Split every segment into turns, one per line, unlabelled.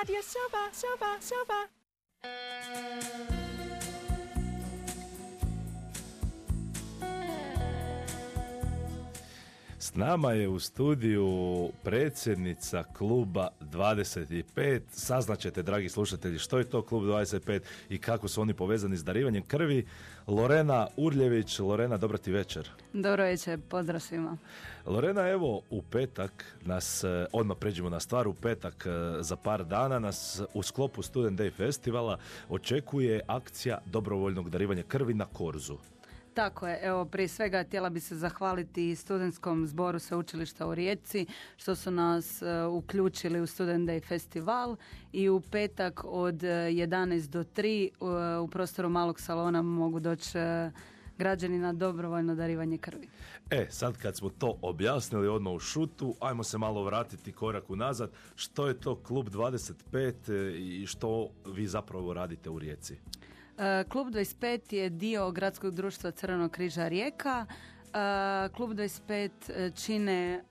Radio Sova, Sova, Sova.
S nama je u studiju predsjednica kluba 25. Saznaćete, dragi slušatelji, što je to klub 25 i kako su oni povezani s darivanjem krvi. Lorena Urljević. Lorena, dobro ti večer.
Dobro večer, pozdrav svima.
Lorena, evo, u petak nas, eh, odmah pređemo na stvar, u petak eh, za par dana nas u sklopu Student Day festivala očekuje akcija dobrovoljnog darivanja krvi na Korzu.
Tako je, evo prije svega htjela bi se zahvaliti studentskom zboru sveučilišta u Rijeci što su nas e, uključili u Student Day festival i u petak od 11 do 3 uh, u prostoru malog salona mogu doći e, građani na dobrovoljno darivanje krvi.
E, sad kad smo to objasnili odmah u šutu, ajmo se malo vratiti korak unazad. Što je to Klub 25 i što vi zapravo radite u Rijeci?
E, Klub 25 je dio gradskog društva Crvenog križa Rijeka. E, Klub 25 e, čine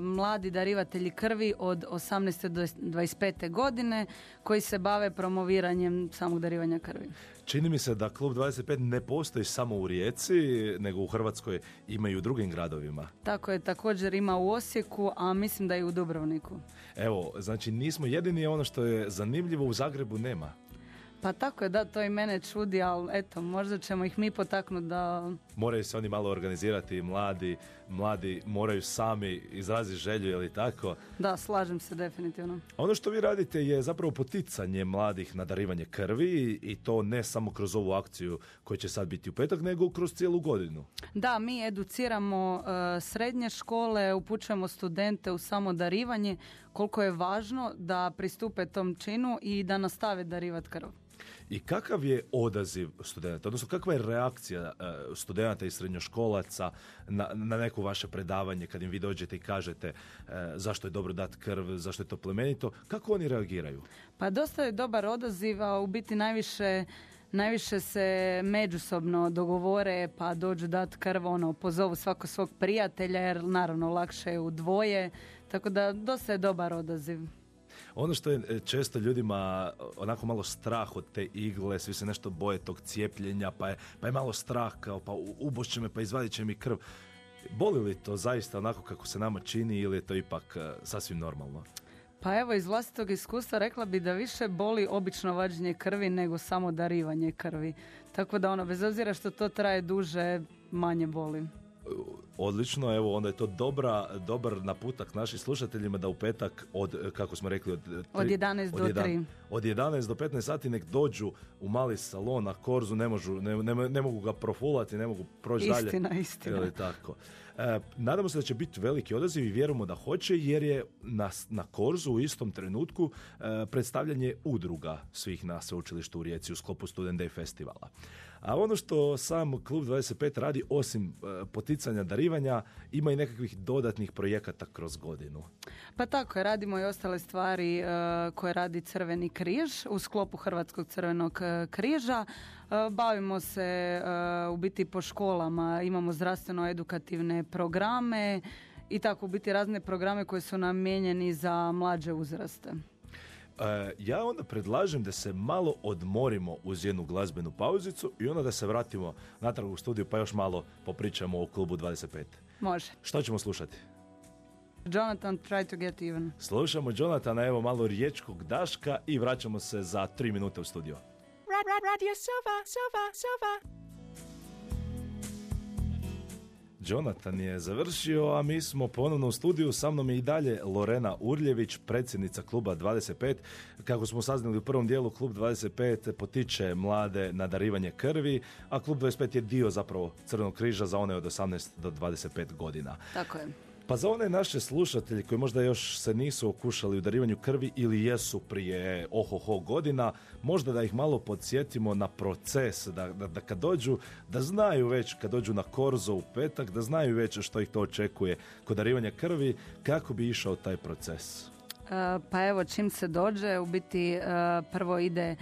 mladi darivatelji krvi od 18. do 25. godine koji se bave promoviranjem samog darivanja krvi.
Čini mi se da Klub 25 ne postoji samo u Rijeci, nego u Hrvatskoj ima i u drugim gradovima.
Tako je, također ima u Osijeku, a mislim da i u Dubrovniku.
Evo, znači nismo jedini, ono što je zanimljivo u Zagrebu nema.
Pa tako je, da, to i mene čudi, ali eto, možda ćemo ih mi potaknuti da...
Moraju se oni malo organizirati, mladi, mladi moraju sami izraziti želju, je li tako?
Da, slažem se definitivno.
Ono što vi radite je zapravo poticanje mladih na darivanje krvi i to ne samo kroz ovu akciju koja će sad biti u petak, nego kroz cijelu godinu.
Da, mi educiramo e, srednje škole, upućujemo studente u samo darivanje, koliko je važno da pristupe tom činu i da nastave darivati krv.
I kakav je odaziv studenta, odnosno kakva je reakcija e, studenta i srednjoškolaca na, na neko vaše predavanje kad im vi dođete i kažete e, zašto je dobro dati krv, zašto je to plemenito, kako oni reagiraju?
Pa dosta je dobar odaziv, a u biti najviše najviše se međusobno dogovore pa dođu dat krv, ono, pozovu svako svog prijatelja jer naravno lakše je u dvoje, tako da dosta je dobar odaziv.
Ono što je e, često ljudima onako malo strah od te igle, svi se nešto boje tog cijepljenja, pa je, pa je malo strah kao pa ubošće me, pa izvadit će mi krv. Boli li to zaista onako kako se nama čini ili je to ipak e, sasvim normalno?
Pa evo, iz vlastitog iskustva rekla bi da više boli obično vađenje krvi nego samo darivanje krvi. Tako da ono, bez obzira što to traje duže, manje boli.
Odlično, evo onda je to dobra, dobar naputak našim slušateljima da u petak od, kako smo rekli, od,
od 11 do 3.
Od 11 do 15 sati nek dođu u mali salon na Korzu, ne, možu, ne, ne, ne mogu ga profulati, ne mogu proći dalje.
Istina, istina.
Ili tako. E, nadamo se da će biti veliki odaziv i vjerujemo da hoće jer je na, na Korzu u istom trenutku e, predstavljanje udruga svih na sveučilištu u Rijeci u sklopu Student Day festivala. A ono što sam Klub 25 radi, osim e, poticanja darivanja, ima i nekakvih dodatnih projekata kroz godinu.
Pa tako radimo i ostale stvari e, koje radi Crveni križ u sklopu Hrvatskog crvenog e, križa. Bavimo se u biti po školama, imamo zdravstveno-edukativne programe i tako u biti razne programe koji su namijenjeni za mlađe uzraste.
E, ja onda predlažem da se malo odmorimo uz jednu glazbenu pauzicu i onda da se vratimo natrag u studiju pa još malo popričamo o klubu 25.
Može.
Što ćemo slušati?
Jonathan, try to get even.
Slušamo Jonathana, evo malo riječkog daška i vraćamo se za tri minute u studio. Radio Sova, Sova, Sova. Jonathan je završio, a mi smo ponovno u studiju. Sa mnom je i dalje Lorena Urljević, predsjednica kluba 25. Kako smo saznali u prvom dijelu, klub 25 potiče mlade na darivanje krvi, a klub 25 je dio zapravo Crvenog križa za one od 18 do 25 godina.
Tako je.
Pa za one naše slušatelji koji možda još se nisu okušali u darivanju krvi ili jesu prije ohoho godina, možda da ih malo podsjetimo na proces, da, da, da kad dođu, da znaju već kad dođu na korzo u petak, da znaju već što ih to očekuje kod darivanja krvi, kako bi išao taj proces.
E, pa evo, čim se dođe, u biti e, prvo ide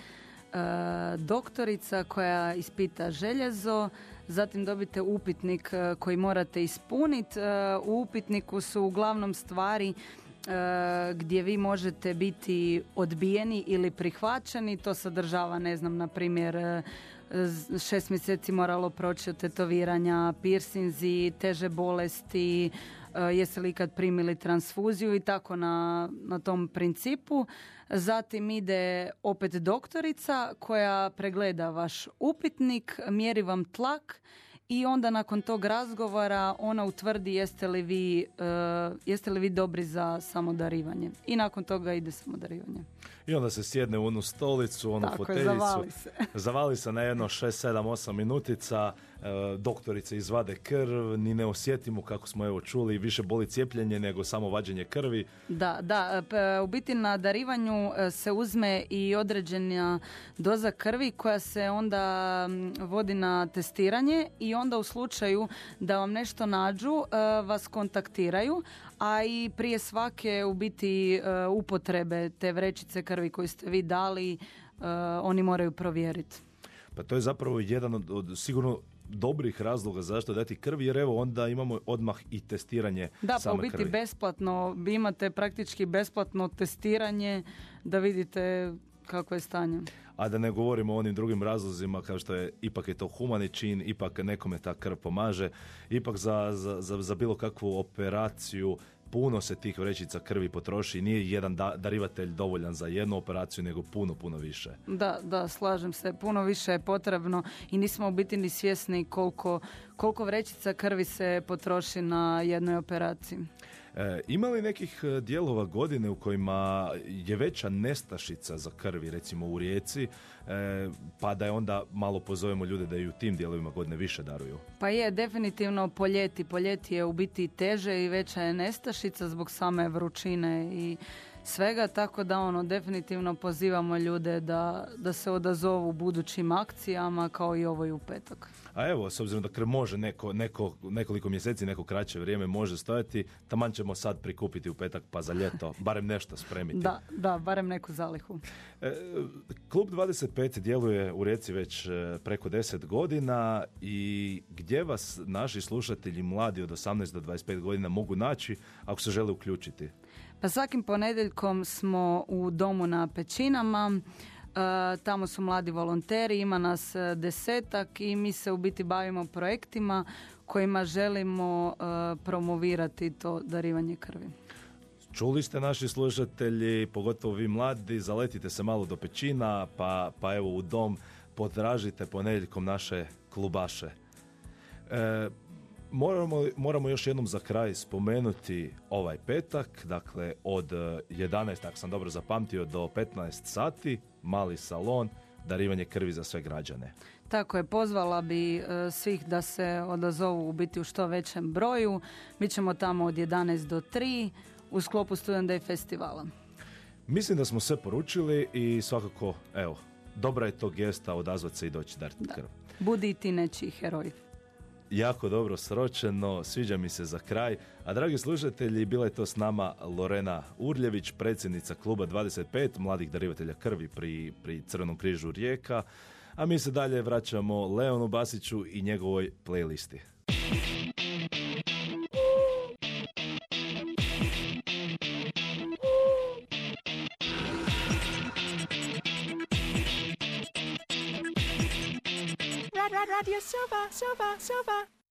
E, doktorica koja ispita željezo, zatim dobite upitnik e, koji morate ispuniti. E, u upitniku su uglavnom stvari gdje vi možete biti odbijeni ili prihvaćeni. To sadržava, ne znam, na primjer, e, šest mjeseci moralo proći od tetoviranja, piercinzi, teže bolesti, e, jeste li ikad primili transfuziju i tako na, na tom principu. Zatim ide opet doktorica koja pregleda vaš upitnik, mjeri vam tlak i onda nakon tog razgovora ona utvrdi jeste li vi, uh, jeste li vi dobri za samodarivanje. I nakon toga ide samodarivanje.
I onda se sjedne u onu stolicu, onu
Tako
foteljicu.
zavali se.
zavali se na jedno 6, 7, 8 minutica. E, doktorice izvade krv, ni ne osjetimo kako smo evo čuli, više boli cijepljenje nego samo vađenje krvi.
Da, da, u biti na darivanju e, se uzme i određena doza krvi koja se onda vodi na testiranje i onda u slučaju da vam nešto nađu e, vas kontaktiraju, a i prije svake u biti upotrebe te vrećice krvi koju ste vi dali oni moraju provjeriti.
Pa to je zapravo jedan od, od sigurno dobrih razloga zašto dati krv, jer evo onda imamo odmah i testiranje
Da,
pa
u biti besplatno, vi imate praktički besplatno testiranje da vidite kako je stanje.
A da ne govorimo o onim drugim razlozima kao što je ipak je to humani čin, ipak nekome ta krv pomaže, ipak za, za, za bilo kakvu operaciju puno se tih vrećica krvi potroši. Nije jedan darivatelj dovoljan za jednu operaciju, nego puno, puno više.
Da, da, slažem se. Puno više je potrebno i nismo u biti ni svjesni koliko, koliko vrećica krvi se potroši na jednoj operaciji.
E, ima li nekih e, dijelova godine u kojima je veća nestašica za krvi, recimo u Rijeci, e, pa da je onda malo pozovemo ljude da i u tim dijelovima godine više daruju?
Pa je, definitivno poljeti. Poljeti je u biti teže i veća je nestašica zbog same vrućine i svega, tako da ono definitivno pozivamo ljude da, da se odazovu budućim akcijama kao i ovoj u petak.
A evo, s obzirom da može neko, neko, nekoliko mjeseci, neko kraće vrijeme može stojati, taman ćemo sad prikupiti u petak pa za ljeto, barem nešto spremiti.
Da, da, barem neku zalihu.
E, Klub 25 djeluje u Rijeci već e, preko 10 godina i gdje vas naši slušatelji mladi od 18 do 25 godina mogu naći ako se žele uključiti?
Pa svakim ponedjeljkom smo u domu na Pećinama, e, tamo su mladi volonteri, ima nas e, desetak i mi se u biti bavimo projektima kojima želimo e, promovirati to darivanje krvi.
Čuli ste naši slušatelji, pogotovo vi mladi, zaletite se malo do pećina, pa, pa evo u dom potražite ponedjeljkom naše klubaše. Moramo, moramo još jednom za kraj spomenuti ovaj petak, dakle od 11, ako sam dobro zapamtio, do 15 sati, mali salon, darivanje krvi za sve građane.
Tako je, pozvala bi e, svih da se odazovu u biti u što većem broju. Mi ćemo tamo od 11 do 3 u sklopu Student Day festivala.
Mislim da smo sve poručili i svakako, evo, dobra je to gesta odazvati se i doći dariti krv.
Budi i ti nečiji heroj
jako dobro sročeno, sviđa mi se za kraj. A dragi slušatelji, bila je to s nama Lorena Urljević, predsjednica kluba 25 mladih darivatelja krvi pri, pri Crvenom križu Rijeka. A mi se dalje vraćamo Leonu Basiću i njegovoj playlisti.
笑吧笑吧。